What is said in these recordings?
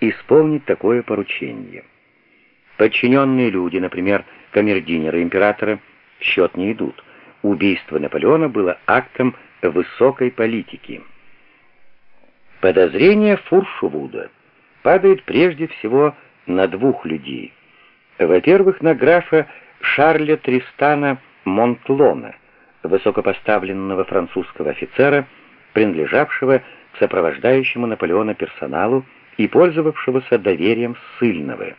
исполнить такое поручение. Подчиненные люди, например, камердинеры императора, в счет не идут. Убийство Наполеона было актом высокой политики. Подозрение Фуршувуда падает прежде всего на двух людей. Во-первых, на графа Шарля Тристана Монтлона, высокопоставленного французского офицера, принадлежавшего к сопровождающему Наполеона персоналу и пользовавшегося доверием ссыльного.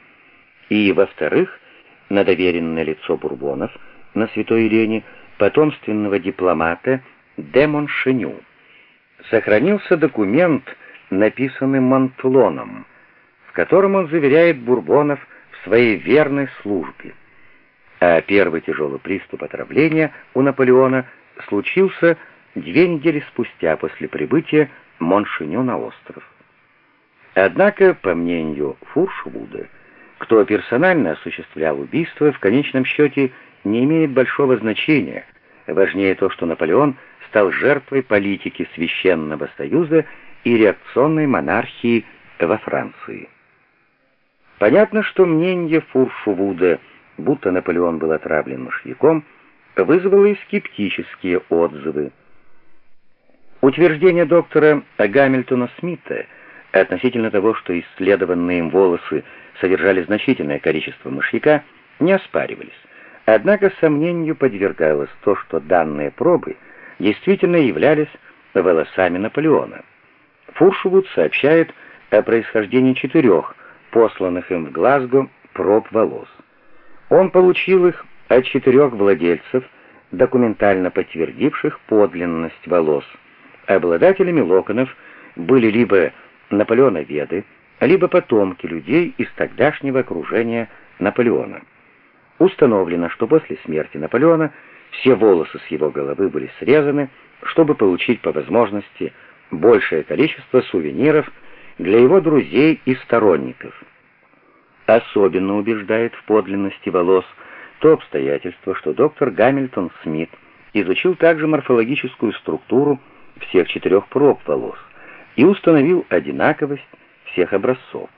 И, во-вторых, на доверенное лицо Бурбонов на Святой Елене потомственного дипломата де Моншеню. Сохранился документ, написанный Монтлоном, в котором он заверяет Бурбонов в своей верной службе. А первый тяжелый приступ отравления у Наполеона случился две недели спустя после прибытия Моншеню на остров. Однако, по мнению Фуршвуда, кто персонально осуществлял убийство, в конечном счете не имеет большого значения. Важнее то, что Наполеон стал жертвой политики Священного Союза и реакционной монархии во Франции. Понятно, что мнение Фуршувуда, будто Наполеон был отравлен мышьяком, вызвало и скептические отзывы. Утверждение доктора Гамильтона Смита относительно того, что исследованные им волосы содержали значительное количество мышьяка, не оспаривались. Однако сомнению подвергалось то, что данные пробы действительно являлись волосами Наполеона. Фуршвуд сообщает о происхождении четырех посланных им в Глазго проб волос. Он получил их от четырех владельцев, документально подтвердивших подлинность волос. Обладателями локонов были либо Наполеоноведы, либо потомки людей из тогдашнего окружения Наполеона. Установлено, что после смерти Наполеона все волосы с его головы были срезаны, чтобы получить по возможности большее количество сувениров для его друзей и сторонников. Особенно убеждает в подлинности волос то обстоятельство, что доктор Гамильтон Смит изучил также морфологическую структуру всех четырех проб волос и установил одинаковость всех образцов.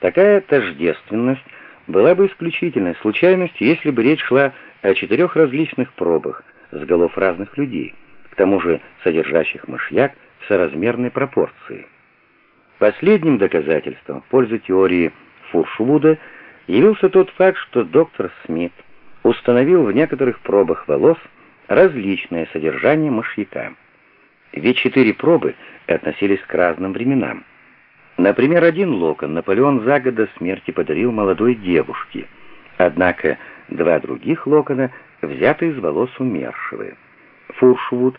Такая тождественность была бы исключительной случайностью, если бы речь шла о четырех различных пробах с голов разных людей, к тому же содержащих мышьяк в соразмерной пропорции. Последним доказательством в пользу теории Фуршвуда явился тот факт, что доктор Смит установил в некоторых пробах волос различное содержание мышьяка. Ведь четыре пробы относились к разным временам. Например, один локон Наполеон за год до смерти подарил молодой девушке, однако два других локона взяты из волос умершего. Фуршвуд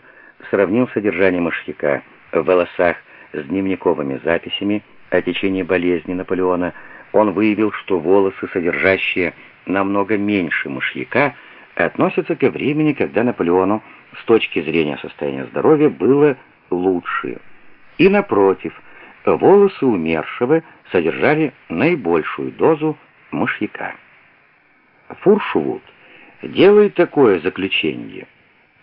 сравнил содержание мышьяка в волосах с дневниковыми записями о течении болезни Наполеона. Он выявил, что волосы, содержащие намного меньше мышьяка, относятся ко времени, когда Наполеону с точки зрения состояния здоровья было лучше. И напротив, волосы умершего содержали наибольшую дозу мышьяка. Фуршвуд делает такое заключение.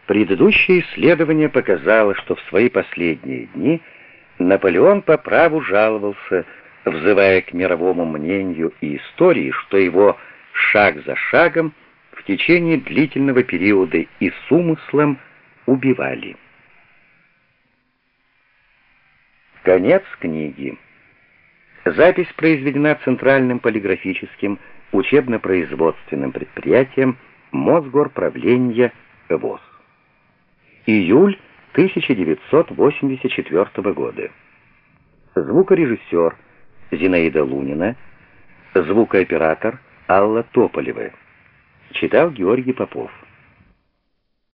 Предыдущее исследование показало, что в свои последние дни Наполеон по праву жаловался, взывая к мировому мнению и истории, что его шаг за шагом в течение длительного периода и с умыслом убивали. Конец книги. Запись произведена Центральным полиграфическим учебно-производственным предприятием Мосгорправления ВОЗ. Июль 1984 года. Звукорежиссер Зинаида Лунина, звукооператор Алла Тополева. Читал Георгий Попов.